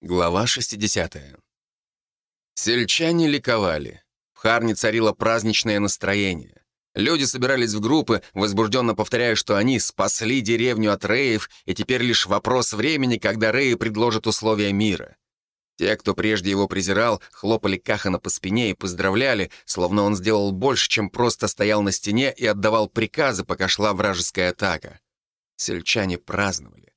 Глава 60. Сельчане ликовали. В Харне царило праздничное настроение. Люди собирались в группы, возбужденно повторяя, что они спасли деревню от Реев, и теперь лишь вопрос времени, когда Реи предложат условия мира. Те, кто прежде его презирал, хлопали Кахана по спине и поздравляли, словно он сделал больше, чем просто стоял на стене и отдавал приказы, пока шла вражеская атака. Сельчане праздновали.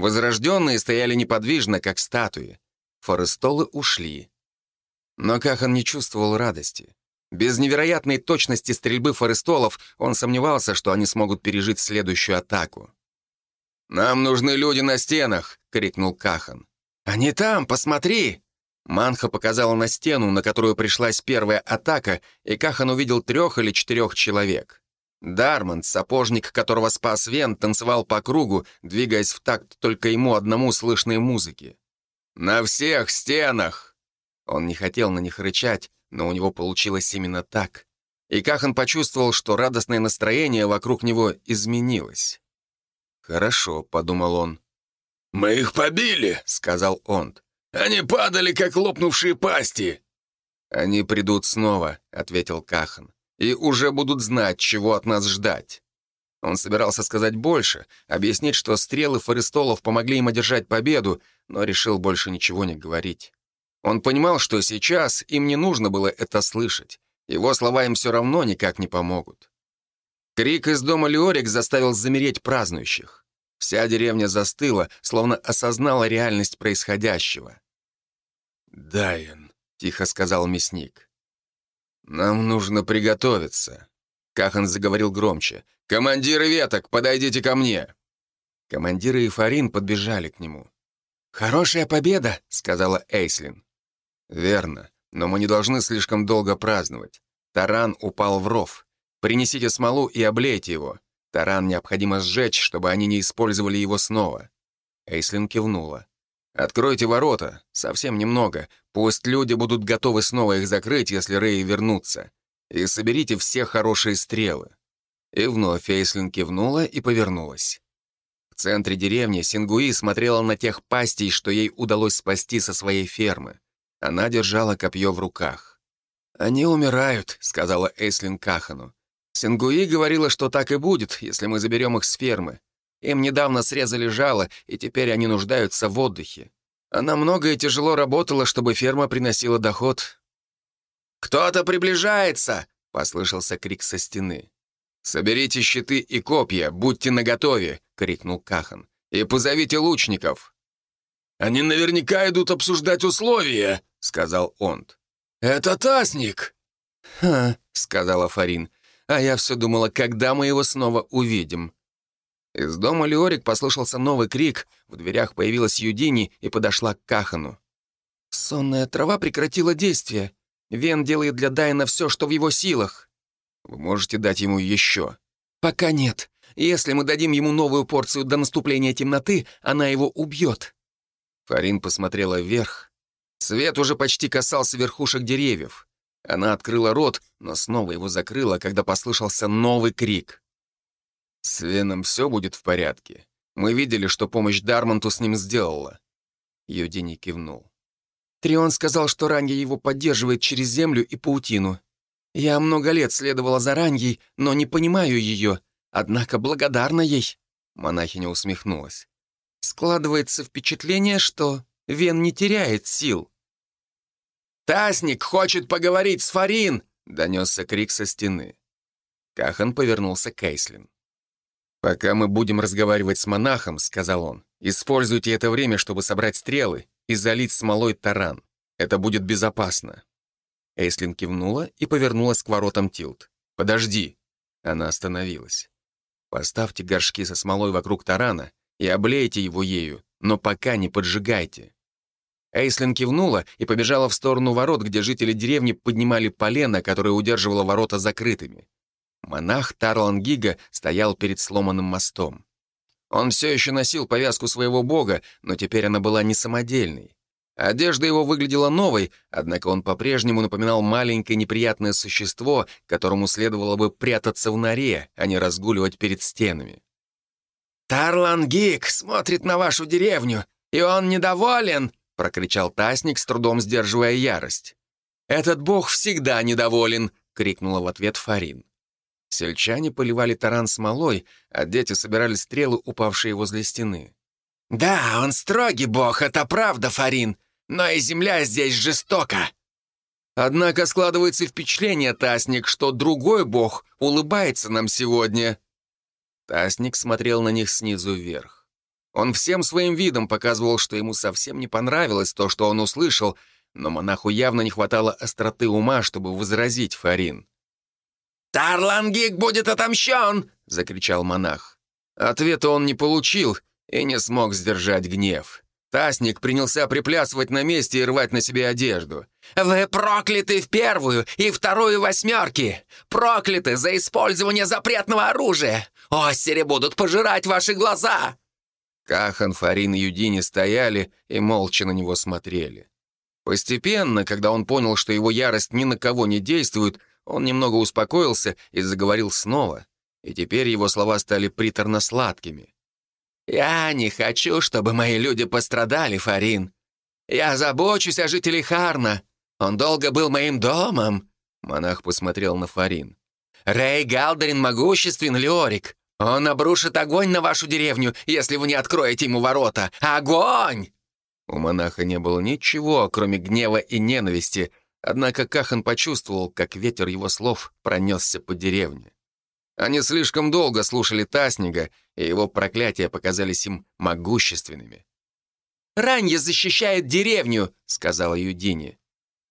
Возрожденные стояли неподвижно, как статуи. Форестолы ушли. Но Кахан не чувствовал радости. Без невероятной точности стрельбы форестолов он сомневался, что они смогут пережить следующую атаку. «Нам нужны люди на стенах!» — крикнул Кахан. «Они там, посмотри!» Манха показала на стену, на которую пришлась первая атака, и Кахан увидел трех или четырех человек. Дарман, сапожник, которого спас Вен, танцевал по кругу, двигаясь в такт только ему одному слышной музыки. «На всех стенах!» Он не хотел на них рычать, но у него получилось именно так. И Кахан почувствовал, что радостное настроение вокруг него изменилось. «Хорошо», — подумал он. «Мы их побили», — сказал он. «Они падали, как лопнувшие пасти». «Они придут снова», — ответил Кахан и уже будут знать, чего от нас ждать. Он собирался сказать больше, объяснить, что стрелы форестолов помогли им одержать победу, но решил больше ничего не говорить. Он понимал, что сейчас им не нужно было это слышать. Его слова им все равно никак не помогут. Крик из дома Леорик заставил замереть празднующих. Вся деревня застыла, словно осознала реальность происходящего. «Дайен», — тихо сказал мясник. «Нам нужно приготовиться». Кахан заговорил громче. «Командиры веток, подойдите ко мне!» Командиры и Фарин подбежали к нему. «Хорошая победа», — сказала Эйслин. «Верно, но мы не должны слишком долго праздновать. Таран упал в ров. Принесите смолу и облейте его. Таран необходимо сжечь, чтобы они не использовали его снова». Эйслин кивнула. Откройте ворота, совсем немного. Пусть люди будут готовы снова их закрыть, если Рэй вернутся. И соберите все хорошие стрелы». И вновь Эйслин кивнула и повернулась. В центре деревни Сингуи смотрела на тех пастей, что ей удалось спасти со своей фермы. Она держала копье в руках. «Они умирают», — сказала Эйслин Кахану. «Сингуи говорила, что так и будет, если мы заберем их с фермы. Им недавно срезали жало, и теперь они нуждаются в отдыхе. Она много и тяжело работала, чтобы ферма приносила доход. «Кто-то приближается!» — послышался крик со стены. «Соберите щиты и копья, будьте наготове!» — крикнул Кахан. «И позовите лучников!» «Они наверняка идут обсуждать условия!» — сказал Онд. «Это Тасник!» «Ха!» — сказала Фарин. «А я все думала, когда мы его снова увидим?» Из дома Леорик послышался новый крик, в дверях появилась Юдини и подошла к Кахану. «Сонная трава прекратила действие. Вен делает для Дайна все, что в его силах. Вы можете дать ему еще?» «Пока нет. Если мы дадим ему новую порцию до наступления темноты, она его убьет». Фарин посмотрела вверх. Свет уже почти касался верхушек деревьев. Она открыла рот, но снова его закрыла, когда послышался новый крик. «С Веном все будет в порядке. Мы видели, что помощь Дармонту с ним сделала». Юдини кивнул. Трион сказал, что Ранья его поддерживает через землю и паутину. Я много лет следовала за Раньей, но не понимаю ее, однако благодарна ей. Монахиня усмехнулась. Складывается впечатление, что Вен не теряет сил. «Тасник хочет поговорить с Фарин!» — донесся крик со стены. Кахан повернулся к Эйслин. «Пока мы будем разговаривать с монахом», — сказал он, «используйте это время, чтобы собрать стрелы и залить смолой таран. Это будет безопасно». Эйслин кивнула и повернулась к воротам Тилт. «Подожди». Она остановилась. «Поставьте горшки со смолой вокруг тарана и облейте его ею, но пока не поджигайте». Эйслин кивнула и побежала в сторону ворот, где жители деревни поднимали полено, которое удерживало ворота закрытыми. Монах Тарлангига стоял перед сломанным мостом. Он все еще носил повязку своего бога, но теперь она была не самодельной. Одежда его выглядела новой, однако он по-прежнему напоминал маленькое неприятное существо, которому следовало бы прятаться в норе, а не разгуливать перед стенами. «Тарлангиг смотрит на вашу деревню, и он недоволен», прокричал Тасник, с трудом сдерживая ярость. «Этот бог всегда недоволен!» — крикнула в ответ Фарин. Сельчане поливали таран смолой, а дети собирали стрелы, упавшие возле стены. «Да, он строгий бог, это правда, Фарин, но и земля здесь жестока!» Однако складывается впечатление, Тасник, что другой бог улыбается нам сегодня. Тасник смотрел на них снизу вверх. Он всем своим видом показывал, что ему совсем не понравилось то, что он услышал, но монаху явно не хватало остроты ума, чтобы возразить Фарин. «Тарлангик будет отомщен!» — закричал монах. Ответа он не получил и не смог сдержать гнев. Тасник принялся приплясывать на месте и рвать на себе одежду. «Вы прокляты в первую и вторую восьмерки! Прокляты за использование запретного оружия! Остери будут пожирать ваши глаза!» Кахан, Фарин и Юдини стояли и молча на него смотрели. Постепенно, когда он понял, что его ярость ни на кого не действует, он немного успокоился и заговорил снова, и теперь его слова стали приторно-сладкими. «Я не хочу, чтобы мои люди пострадали, Фарин. Я забочусь о жителе Харна. Он долго был моим домом». Монах посмотрел на Фарин. «Рэй Галдерин могуществен, Леорик. Он обрушит огонь на вашу деревню, если вы не откроете ему ворота. Огонь!» У монаха не было ничего, кроме гнева и ненависти, однако Кахан почувствовал, как ветер его слов пронесся по деревне. Они слишком долго слушали Таснига, и его проклятия показались им могущественными. «Ранье защищает деревню», — сказала Юдини.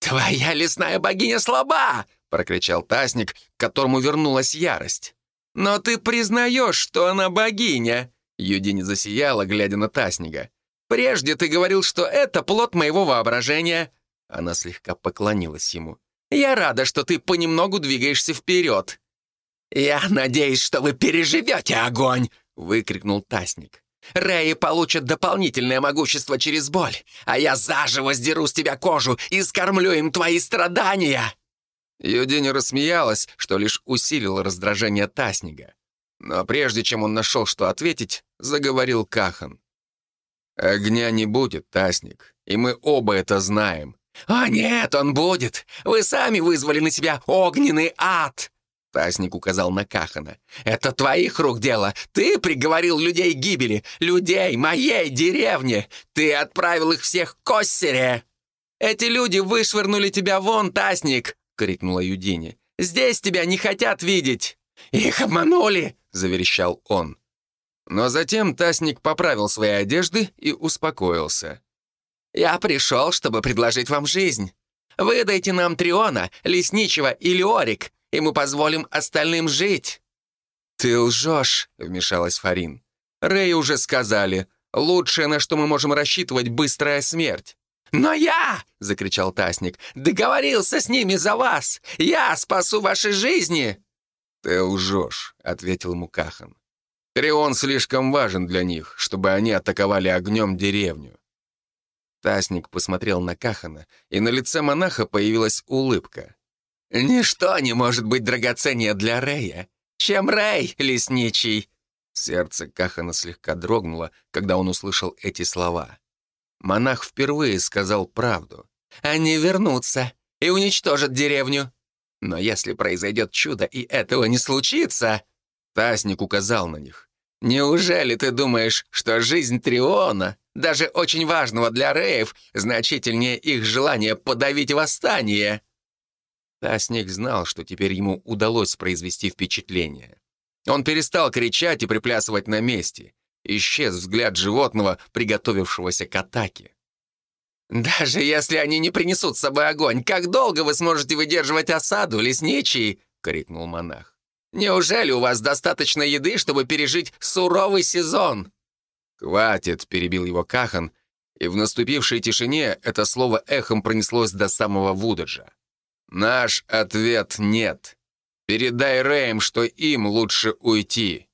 «Твоя лесная богиня слаба!» — прокричал Тасник, к которому вернулась ярость. «Но ты признаешь, что она богиня!» Юдини засияла, глядя на Таснига. «Прежде ты говорил, что это плод моего воображения». Она слегка поклонилась ему. «Я рада, что ты понемногу двигаешься вперед. «Я надеюсь, что вы переживете огонь!» — выкрикнул Тасник. «Рэи получат дополнительное могущество через боль, а я заживо сдеру с тебя кожу и скормлю им твои страдания!» Юдини рассмеялась, что лишь усилило раздражение Таснига. Но прежде чем он нашел, что ответить, заговорил Кахан. «Огня не будет, Тасник, и мы оба это знаем». «О нет, он будет! Вы сами вызвали на себя огненный ад!» Тасник указал на Кахана. «Это твоих рук дело. Ты приговорил людей к гибели. Людей моей деревни. Ты отправил их всех к Оссере!» «Эти люди вышвырнули тебя вон, Тасник!» — крикнула Юдини. «Здесь тебя не хотят видеть!» «Их обманули!» — заверещал он. Но затем Тасник поправил свои одежды и успокоился. «Я пришел, чтобы предложить вам жизнь. Выдайте нам Триона, Лесничего или Орик, и мы позволим остальным жить». «Ты лжешь», — вмешалась Фарин. «Рэй уже сказали, лучшее, на что мы можем рассчитывать, быстрая смерть». «Но я!» — закричал Тасник. «Договорился с ними за вас! Я спасу ваши жизни!» «Ты лжешь», — ответил Мукахан. «Трион слишком важен для них, чтобы они атаковали огнем деревню». Тасник посмотрел на Кахана, и на лице монаха появилась улыбка. «Ничто не может быть драгоценнее для Рэя, чем Рэй, лесничий!» Сердце Кахана слегка дрогнуло, когда он услышал эти слова. Монах впервые сказал правду. «Они вернутся и уничтожат деревню. Но если произойдет чудо, и этого не случится...» Тасник указал на них. «Неужели ты думаешь, что жизнь Триона, даже очень важного для Реев, значительнее их желания подавить восстание?» Тасник знал, что теперь ему удалось произвести впечатление. Он перестал кричать и приплясывать на месте. Исчез взгляд животного, приготовившегося к атаке. «Даже если они не принесут с собой огонь, как долго вы сможете выдерживать осаду, лесничий?» — крикнул монах. «Неужели у вас достаточно еды, чтобы пережить суровый сезон?» «Хватит», — перебил его Кахан, и в наступившей тишине это слово эхом пронеслось до самого Вудаджа. Наш ответ — нет. Передай Рэем, что им лучше уйти».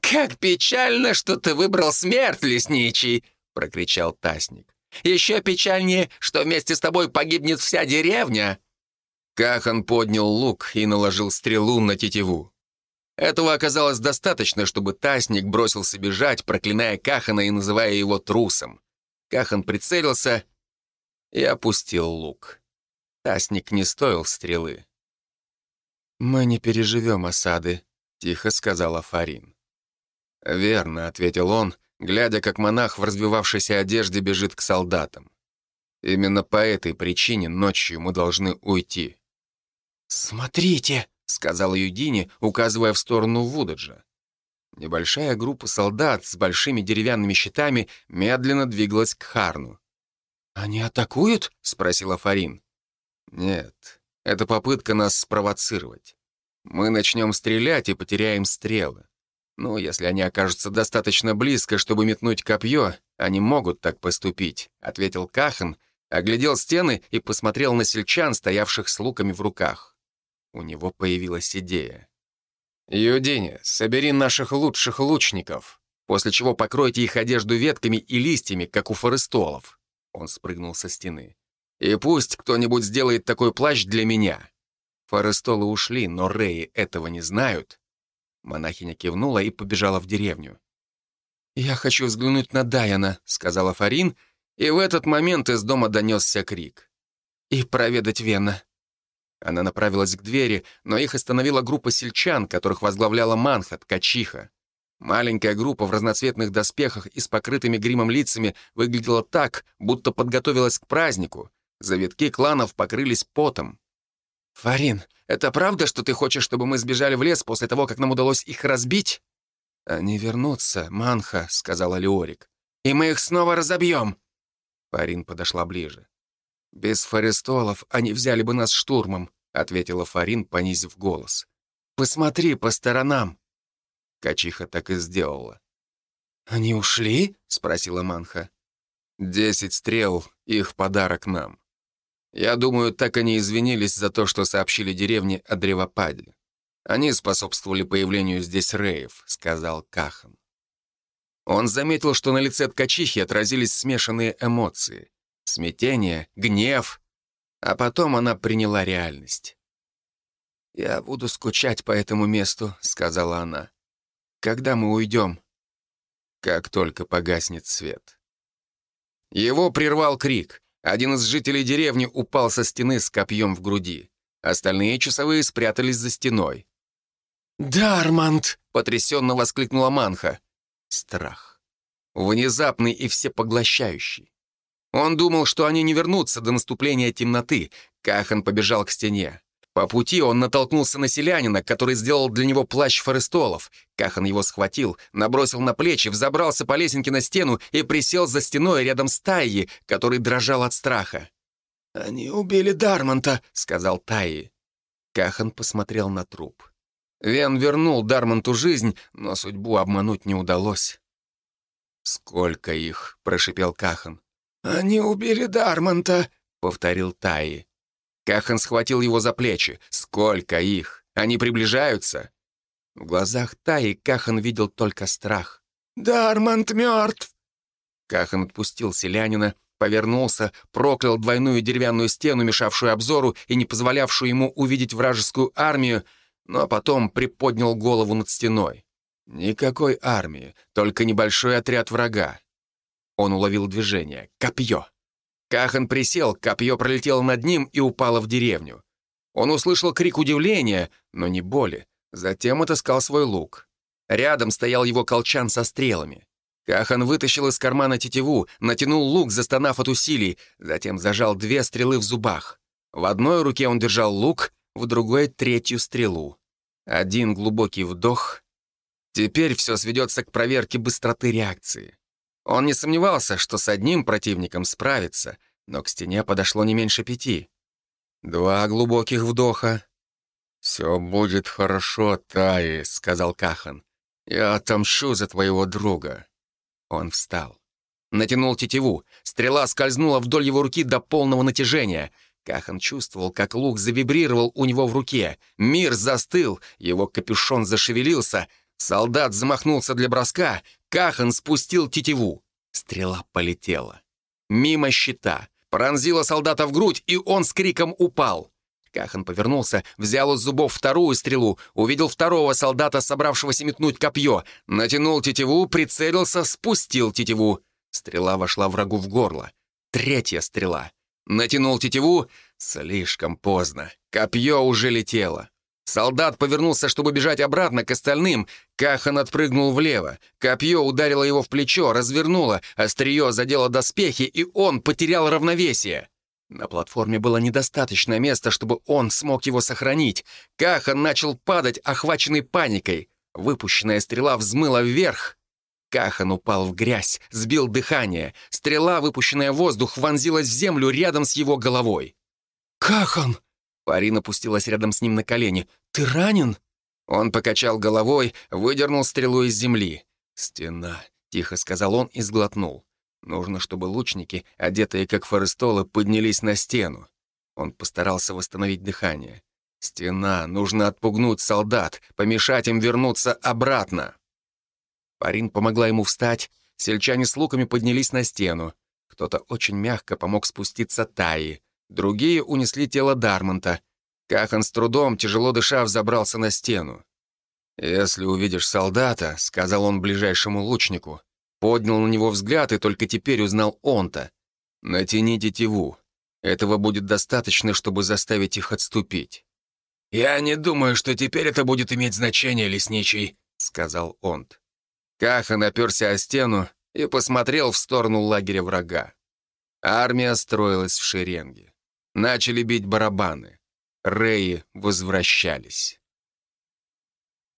«Как печально, что ты выбрал смерть, лесничий!» — прокричал Тасник. «Еще печальнее, что вместе с тобой погибнет вся деревня!» Кахан поднял лук и наложил стрелу на тетиву. Этого оказалось достаточно, чтобы Тасник бросился бежать, проклиная Кахана и называя его трусом. Кахан прицелился и опустил лук. Тасник не стоил стрелы. «Мы не переживем осады», — тихо сказала Фарин. «Верно», — ответил он, глядя, как монах в развивавшейся одежде бежит к солдатам. «Именно по этой причине ночью мы должны уйти». «Смотрите», — сказала Юдини, указывая в сторону Вудаджа. Небольшая группа солдат с большими деревянными щитами медленно двигалась к Харну. «Они атакуют?» — спросила Фарин. «Нет, это попытка нас спровоцировать. Мы начнем стрелять и потеряем стрелы. Ну, если они окажутся достаточно близко, чтобы метнуть копье, они могут так поступить», — ответил Кахан, оглядел стены и посмотрел на сельчан, стоявших с луками в руках. У него появилась идея. «Юдине, собери наших лучших лучников, после чего покройте их одежду ветками и листьями, как у форестолов». Он спрыгнул со стены. «И пусть кто-нибудь сделает такой плащ для меня». Форестолы ушли, но Реи этого не знают. Монахиня кивнула и побежала в деревню. «Я хочу взглянуть на Даяна», — сказала Фарин, и в этот момент из дома донесся крик. «И проведать Вена». Она направилась к двери, но их остановила группа сельчан, которых возглавляла Манха, ткачиха. Маленькая группа в разноцветных доспехах и с покрытыми гримом лицами выглядела так, будто подготовилась к празднику. Завитки кланов покрылись потом. «Фарин, это правда, что ты хочешь, чтобы мы сбежали в лес после того, как нам удалось их разбить?» «Они вернутся, Манха», — сказала Леорик. «И мы их снова разобьем!» Фарин подошла ближе. «Без форестолов они взяли бы нас штурмом», — ответила Фарин, понизив голос. «Посмотри по сторонам». Качиха так и сделала. «Они ушли?» — спросила Манха. «Десять стрел — их подарок нам. Я думаю, так они извинились за то, что сообщили деревне о древопаде. Они способствовали появлению здесь рейв», — сказал Кахан. Он заметил, что на лице ткачихи отразились смешанные эмоции. Смятение, гнев. А потом она приняла реальность. «Я буду скучать по этому месту», — сказала она. «Когда мы уйдем?» Как только погаснет свет. Его прервал крик. Один из жителей деревни упал со стены с копьем в груди. Остальные часовые спрятались за стеной. «Дармант!» — потрясенно воскликнула Манха. Страх. Внезапный и всепоглощающий. Он думал, что они не вернутся до наступления темноты. Кахан побежал к стене. По пути он натолкнулся на селянина, который сделал для него плащ форестолов. Кахан его схватил, набросил на плечи, взобрался по лесенке на стену и присел за стеной рядом с Таи, который дрожал от страха. «Они убили Дармонта», — сказал Таи. Кахан посмотрел на труп. Вен вернул Дармонту жизнь, но судьбу обмануть не удалось. «Сколько их?» — прошипел Кахан. «Они убили Дармонта», — повторил Таи. Кахан схватил его за плечи. «Сколько их? Они приближаются?» В глазах Таи Кахан видел только страх. «Дармонт мертв!» Кахан отпустил селянина, повернулся, проклял двойную деревянную стену, мешавшую обзору и не позволявшую ему увидеть вражескую армию, но потом приподнял голову над стеной. Никакой армии, только небольшой отряд врага. Он уловил движение. Копье. Кахан присел, копье пролетело над ним и упало в деревню. Он услышал крик удивления, но не боли. Затем отыскал свой лук. Рядом стоял его колчан со стрелами. Кахан вытащил из кармана тетиву, натянул лук, застонав от усилий, затем зажал две стрелы в зубах. В одной руке он держал лук, в другой — третью стрелу. Один глубокий вдох. Теперь все сведется к проверке быстроты реакции. Он не сомневался, что с одним противником справится, но к стене подошло не меньше пяти. Два глубоких вдоха. «Все будет хорошо, Таи», — сказал Кахан. «Я отомщу за твоего друга». Он встал. Натянул тетиву. Стрела скользнула вдоль его руки до полного натяжения. Кахан чувствовал, как лук завибрировал у него в руке. Мир застыл, его капюшон зашевелился. Солдат замахнулся для броска. Кахан спустил тетиву. Стрела полетела. Мимо щита. Пронзила солдата в грудь, и он с криком упал. Кахан повернулся, взял из зубов вторую стрелу, увидел второго солдата, собравшегося метнуть копье, натянул тетиву, прицелился, спустил тетиву. Стрела вошла врагу в горло. Третья стрела. Натянул тетиву. Слишком поздно. Копье уже летело. Солдат повернулся, чтобы бежать обратно к остальным. Кахан отпрыгнул влево. Копье ударило его в плечо, развернуло, острие задело доспехи, и он потерял равновесие. На платформе было недостаточно места, чтобы он смог его сохранить. Кахан начал падать, охваченный паникой. Выпущенная стрела взмыла вверх. Кахан упал в грязь, сбил дыхание. Стрела, выпущенная в воздух, вонзилась в землю рядом с его головой. «Кахан!» Парин опустилась рядом с ним на колени. «Ты ранен?» Он покачал головой, выдернул стрелу из земли. «Стена», — тихо сказал он и сглотнул. «Нужно, чтобы лучники, одетые как форестолы, поднялись на стену». Он постарался восстановить дыхание. «Стена, нужно отпугнуть солдат, помешать им вернуться обратно». Парин помогла ему встать, сельчане с луками поднялись на стену. Кто-то очень мягко помог спуститься Таи. Другие унесли тело Дармонта. Кахан с трудом, тяжело дыша, взобрался на стену. «Если увидишь солдата», — сказал он ближайшему лучнику, поднял на него взгляд и только теперь узнал он-то. «Натяни тетиву. Этого будет достаточно, чтобы заставить их отступить». «Я не думаю, что теперь это будет иметь значение, лесничий», — сказал Онт. Кахан оперся о стену и посмотрел в сторону лагеря врага. Армия строилась в шеренге. Начали бить барабаны. Реи возвращались.